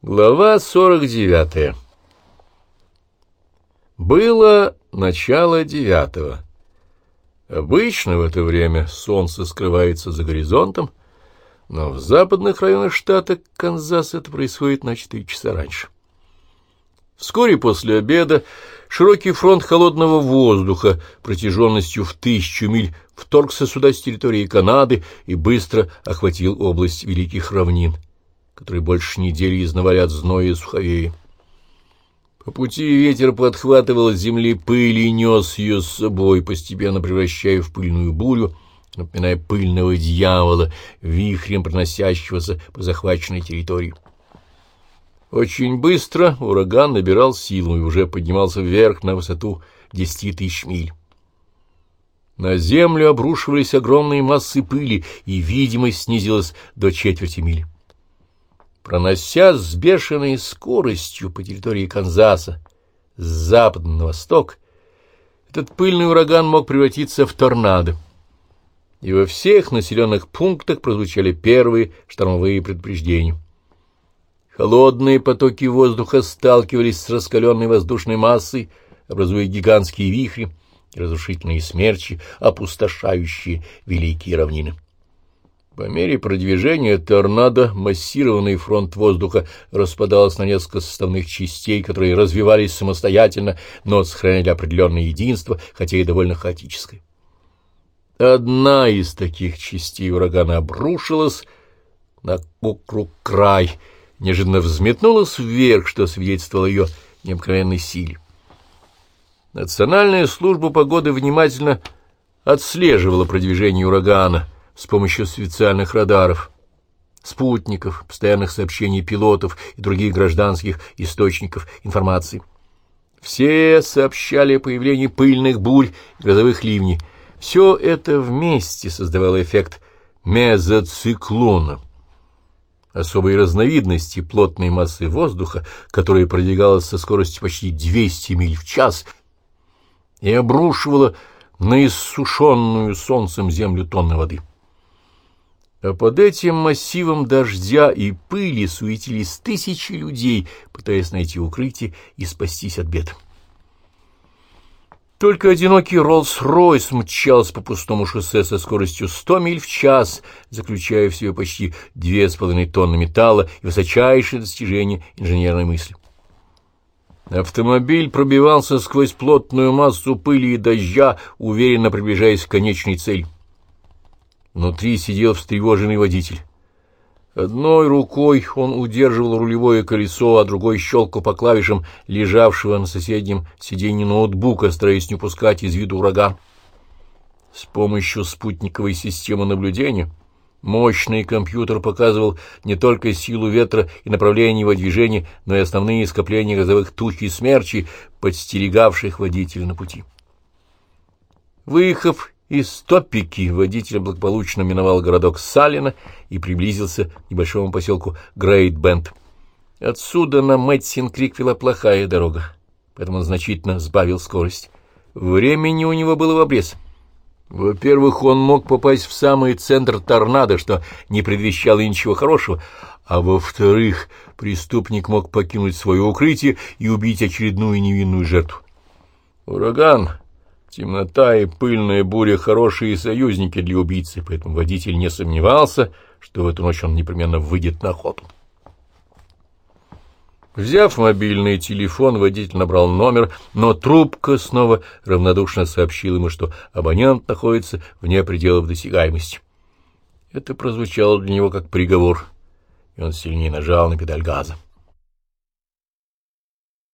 Глава 49 Было начало девятого. Обычно в это время солнце скрывается за горизонтом, но в западных районах штата Канзас это происходит на четыре часа раньше. Вскоре после обеда широкий фронт холодного воздуха протяженностью в тысячу миль вторгся сюда с территории Канады и быстро охватил область Великих Равнин — которые больше недели изнавали зноя и суховея. По пути ветер подхватывал земли пыль и нес ее с собой, постепенно превращая в пыльную бурю, напоминая пыльного дьявола, вихрем проносящегося по захваченной территории. Очень быстро ураган набирал силу и уже поднимался вверх на высоту десяти тысяч миль. На землю обрушивались огромные массы пыли, и видимость снизилась до четверти мили. Проносясь с бешеной скоростью по территории Канзаса с запада на восток, этот пыльный ураган мог превратиться в торнадо. И во всех населенных пунктах прозвучали первые штормовые предупреждения. Холодные потоки воздуха сталкивались с раскаленной воздушной массой, образуя гигантские вихри и разрушительные смерчи, опустошающие великие равнины. По мере продвижения торнадо массированный фронт воздуха распадался на несколько составных частей, которые развивались самостоятельно, но сохраняли определенное единство, хотя и довольно хаотическое. Одна из таких частей урагана обрушилась на округ край, неожиданно взметнулась вверх, что свидетельствовало ее необыкновенной силе. Национальная служба погоды внимательно отслеживала продвижение урагана — с помощью специальных радаров, спутников, постоянных сообщений пилотов и других гражданских источников информации. Все сообщали о появлении пыльных бурь и грозовых ливней. Все это вместе создавало эффект мезоциклона, особой разновидности плотной массы воздуха, которая продвигалась со скоростью почти 200 миль в час и обрушивала на иссушенную солнцем землю тонны воды. А под этим массивом дождя и пыли суетились тысячи людей, пытаясь найти укрытие и спастись от бед. Только одинокий Роллс-Ройс мчался по пустому шоссе со скоростью 100 миль в час, заключая в себе почти две с половиной тонны металла и высочайшее достижение инженерной мысли. Автомобиль пробивался сквозь плотную массу пыли и дождя, уверенно приближаясь к конечной цели. Внутри сидел встревоженный водитель. Одной рукой он удерживал рулевое колесо, а другой щелкал по клавишам лежавшего на соседнем сиденье ноутбука, стараясь не упускать из виду ураган. С помощью спутниковой системы наблюдения мощный компьютер показывал не только силу ветра и направление его движения, но и основные скопления газовых туч и смерчей, подстерегавших водителя на пути. Выехав из топики водитель благополучно миновал городок Салина и приблизился к небольшому поселку Грейт-Бенд. Отсюда на Мэтсин-Крик вела плохая дорога, поэтому он значительно сбавил скорость. Времени у него было в обрез. Во-первых, он мог попасть в самый центр торнадо, что не предвещало ничего хорошего, а во-вторых, преступник мог покинуть свое укрытие и убить очередную невинную жертву. Ураган Темнота и пыльная буря — хорошие союзники для убийцы, поэтому водитель не сомневался, что в эту ночь он непременно выйдет на охоту. Взяв мобильный телефон, водитель набрал номер, но трубка снова равнодушно сообщила ему, что абонент находится вне пределов досягаемости. Это прозвучало для него как приговор, и он сильнее нажал на педаль газа.